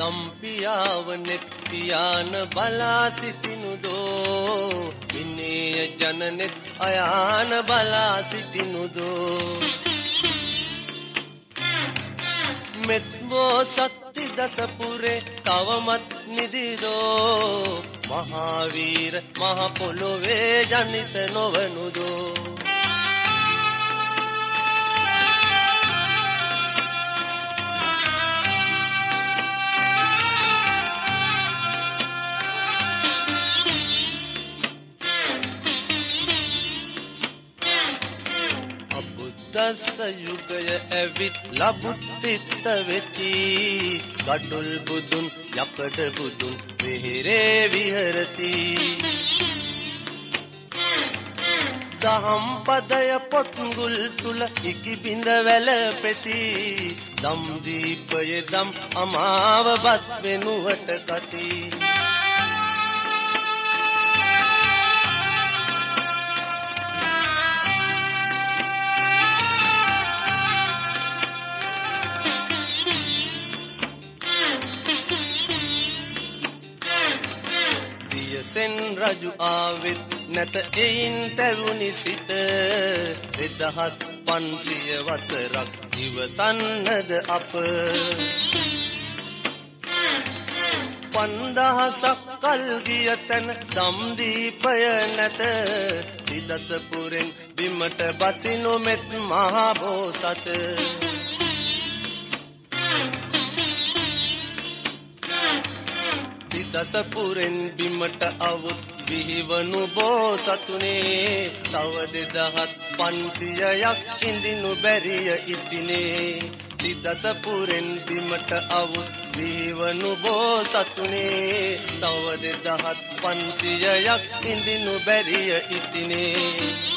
දම්පියාව නෙත් පියාන බලා සිටිනුදෝ. විනය ජනනෙත් අයාන බලා සිටිනුදෝ. මෙත්වෝ සත්ති දසපුරේ තවමත් නිදිරෝ මහාවීර මහ පොළොවේ ජනිත නොවනුදෝ. දස්ස යුගය ඇවිත් ලබුත්තිත්ත වෙති. ගඩොල් බුදුන් යකඩ බුදුන් වෙහෙරේ විහරති. දහම් පදය පොත්ගුල් තුල ඉකි බිඳ වැළපෙති දම් දීපය දම් අමාව බත් වෙනුවට කති සෙන් රජු ආවෙත් නැත එයින් තැවුනි සිත. දෙදහස් පන්සිය වසරක් ඉවසන්නද අප? පන්දහසක් කල් ගිය තැන දම්දීපය නැත. දිදසපුරෙන් බිමට බසිනු මෙත් මහා බෝසත දසපුරෙන් බිමට අවුත් විහිවනු බෝසතුනේ තව දෙදහත් පන්සියයක් ඉඳිනු බැරිය ඉතිනේ. තිදසපුරෙන් බිමට අවුත් විහිවනු බෝසතුනේ තව දෙදහත් පන්සියයක් ඉඳිනු බැරිය ඉතිනේ.